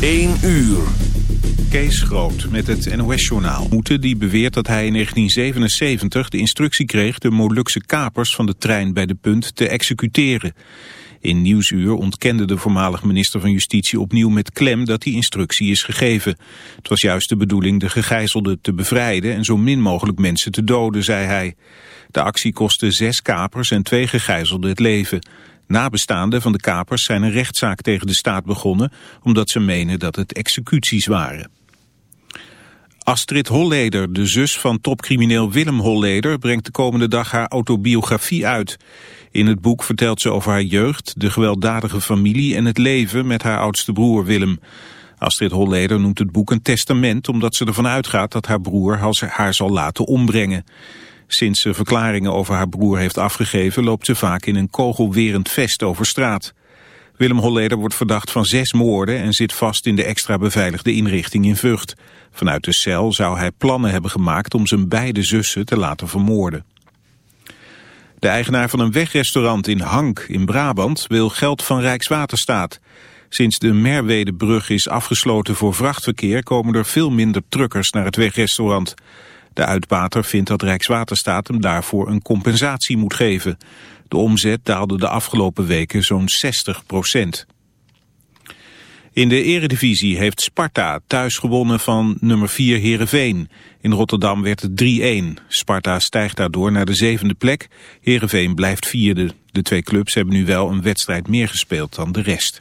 1 uur. Kees Groot met het NOS-journaal. Moeten die beweert dat hij in 1977 de instructie kreeg... de Molukse kapers van de trein bij de punt te executeren. In Nieuwsuur ontkende de voormalig minister van Justitie opnieuw met klem... dat die instructie is gegeven. Het was juist de bedoeling de gegijzelden te bevrijden... en zo min mogelijk mensen te doden, zei hij. De actie kostte zes kapers en twee gegijzelden het leven... Nabestaanden van de kapers zijn een rechtszaak tegen de staat begonnen... omdat ze menen dat het executies waren. Astrid Holleder, de zus van topcrimineel Willem Holleder... brengt de komende dag haar autobiografie uit. In het boek vertelt ze over haar jeugd, de gewelddadige familie... en het leven met haar oudste broer Willem. Astrid Holleder noemt het boek een testament... omdat ze ervan uitgaat dat haar broer haar zal laten ombrengen. Sinds ze verklaringen over haar broer heeft afgegeven... loopt ze vaak in een kogelwerend vest over straat. Willem Holleder wordt verdacht van zes moorden... en zit vast in de extra beveiligde inrichting in Vught. Vanuit de cel zou hij plannen hebben gemaakt... om zijn beide zussen te laten vermoorden. De eigenaar van een wegrestaurant in Hank in Brabant... wil geld van Rijkswaterstaat... Sinds de Merwedebrug is afgesloten voor vrachtverkeer komen er veel minder truckers naar het wegrestaurant. De uitbater vindt dat Rijkswaterstaat hem daarvoor een compensatie moet geven. De omzet daalde de afgelopen weken zo'n 60 procent. In de eredivisie heeft Sparta thuis gewonnen van nummer 4 Heerenveen. In Rotterdam werd het 3-1. Sparta stijgt daardoor naar de zevende plek. Heerenveen blijft vierde. De twee clubs hebben nu wel een wedstrijd meer gespeeld dan de rest.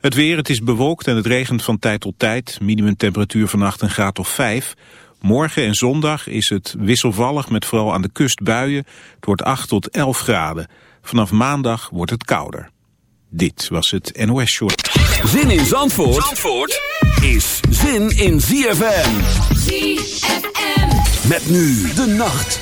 Het weer, het is bewolkt en het regent van tijd tot tijd. Minimumtemperatuur vannacht een graad of 5. Morgen en zondag is het wisselvallig met vooral aan de kust buien. Het wordt 8 tot 11 graden. Vanaf maandag wordt het kouder. Dit was het NOS Short. Zin in Zandvoort, Zandvoort is zin in ZFM. ZFM. Met nu de nacht.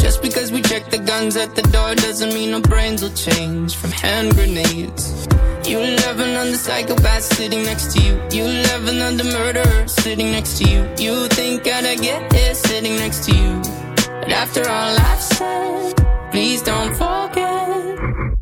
Just because we check the guns at the door doesn't mean our brains will change from hand grenades. You love another psychopath sitting next to you. You love another murderer sitting next to you. You think I'd get here sitting next to you. But after all I've said, please don't forget.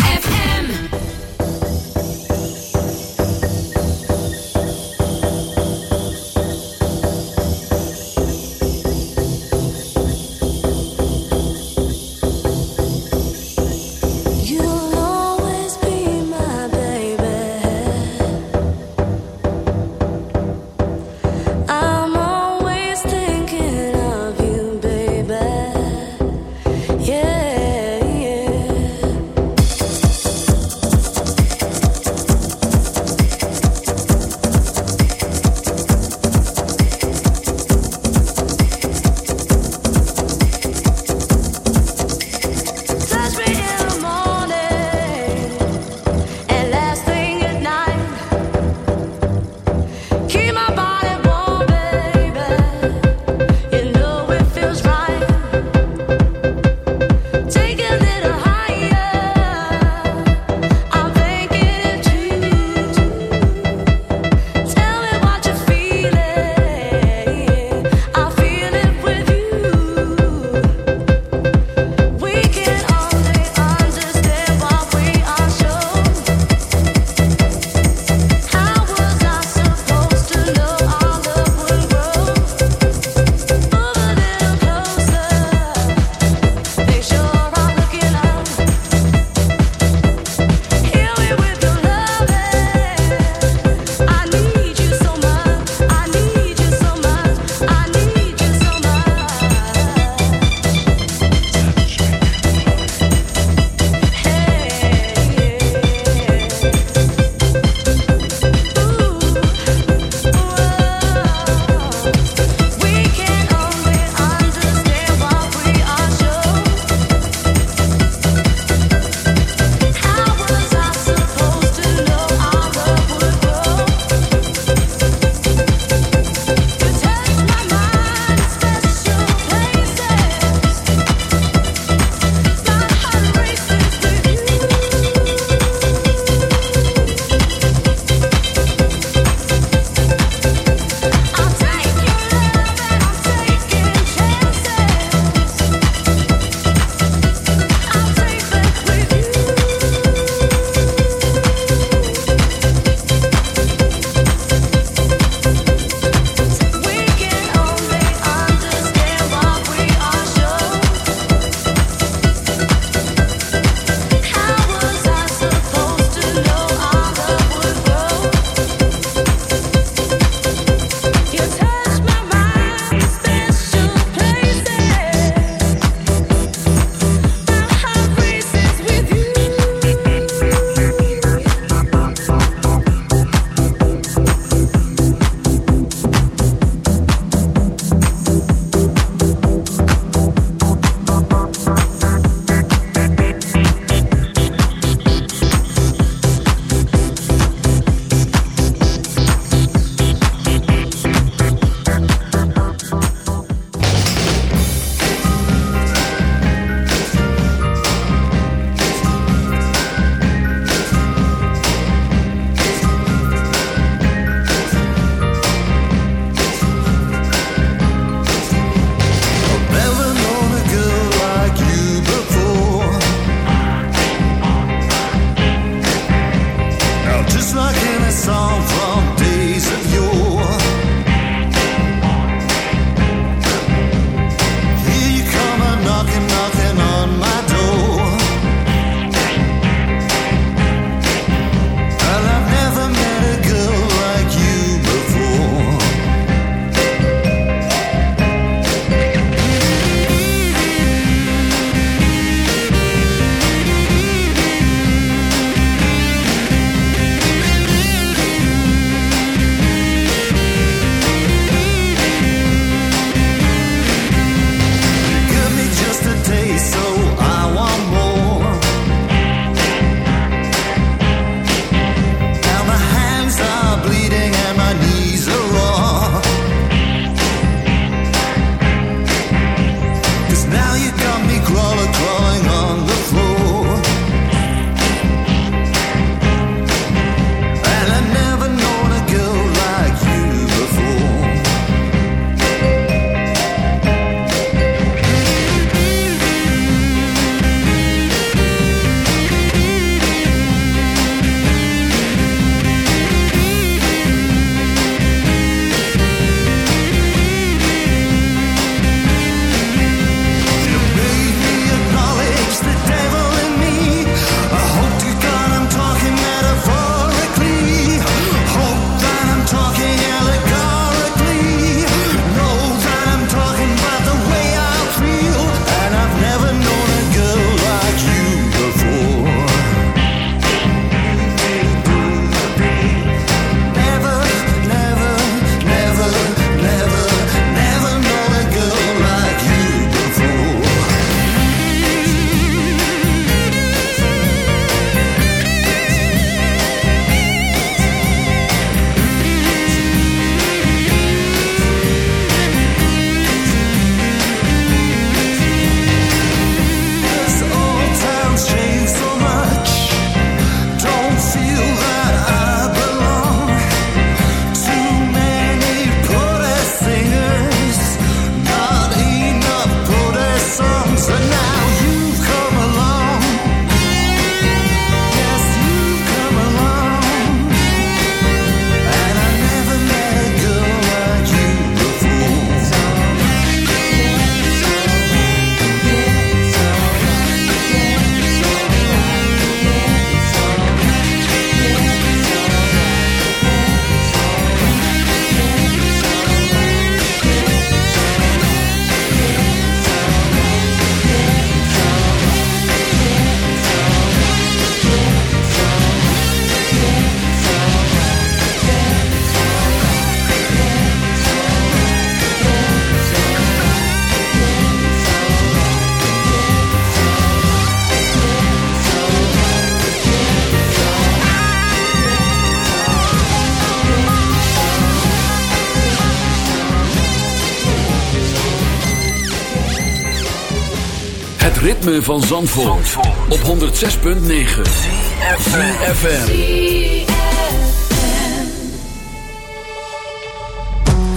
ritme van Zandvoort, op 106.9 CFFM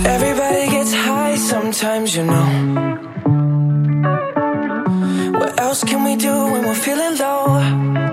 Everybody gets high sometimes, you know. What else can we do when we're feeling low?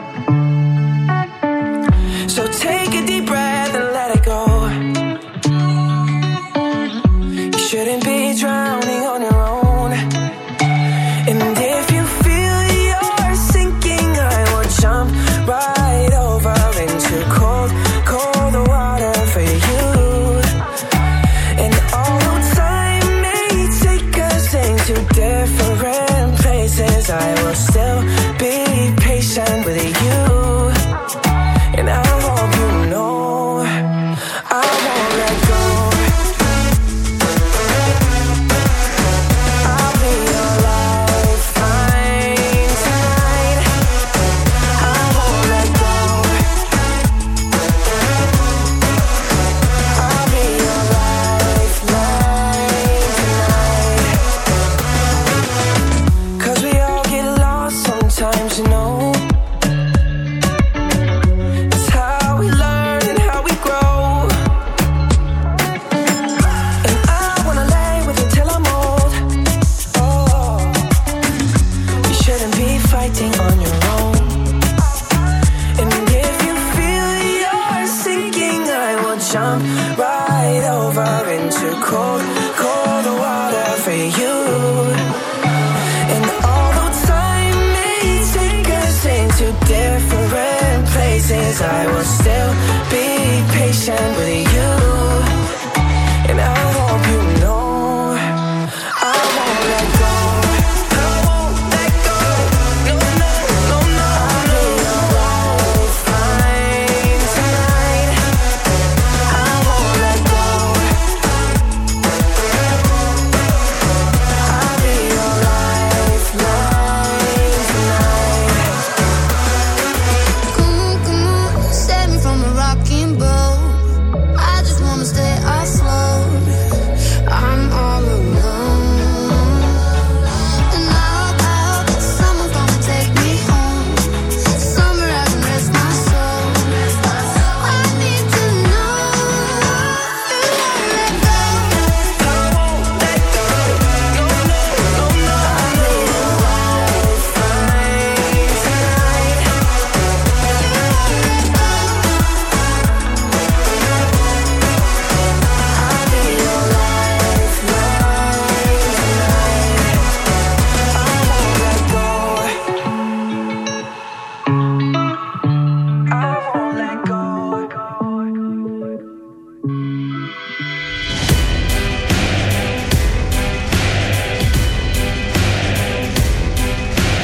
You know.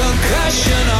concussion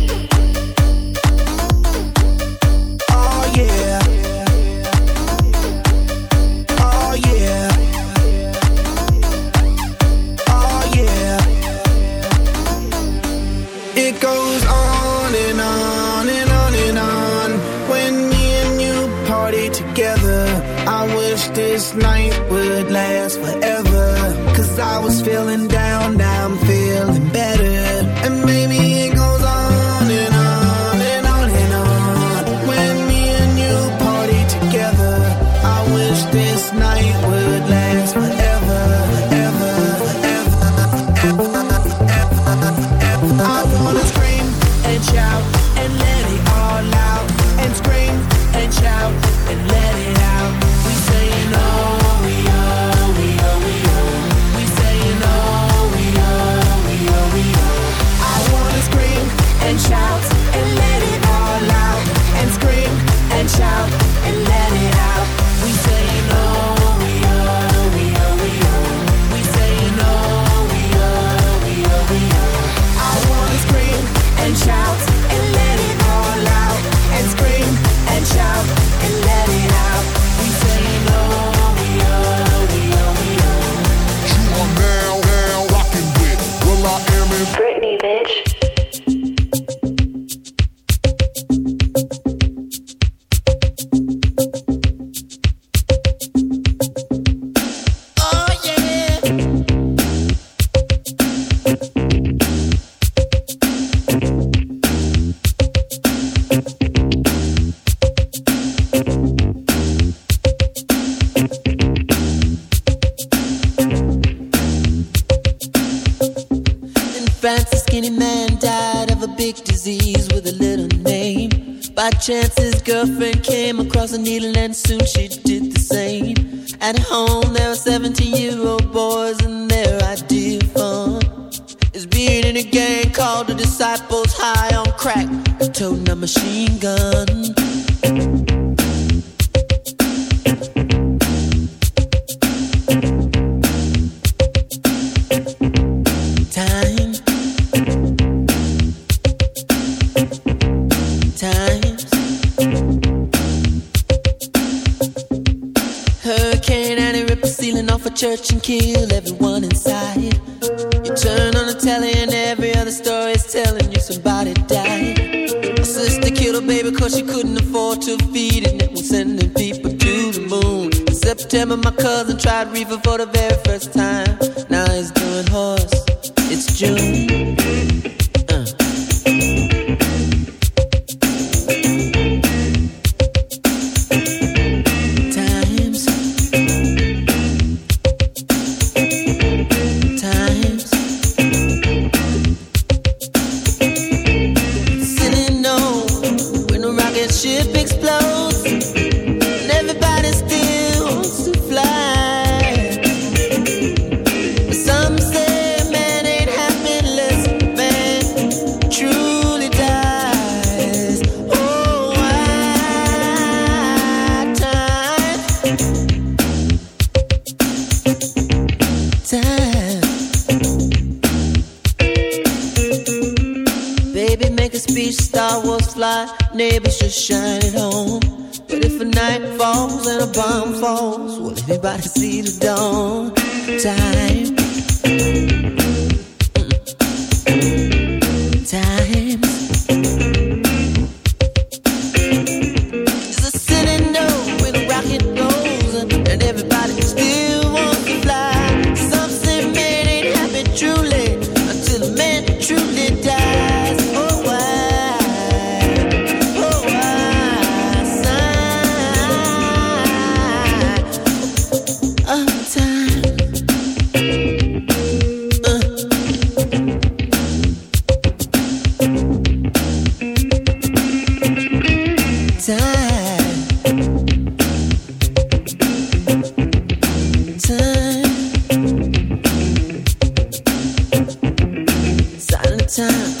September, my cousin tried reefer for the very first time. Now he's doing horse. It's June. time.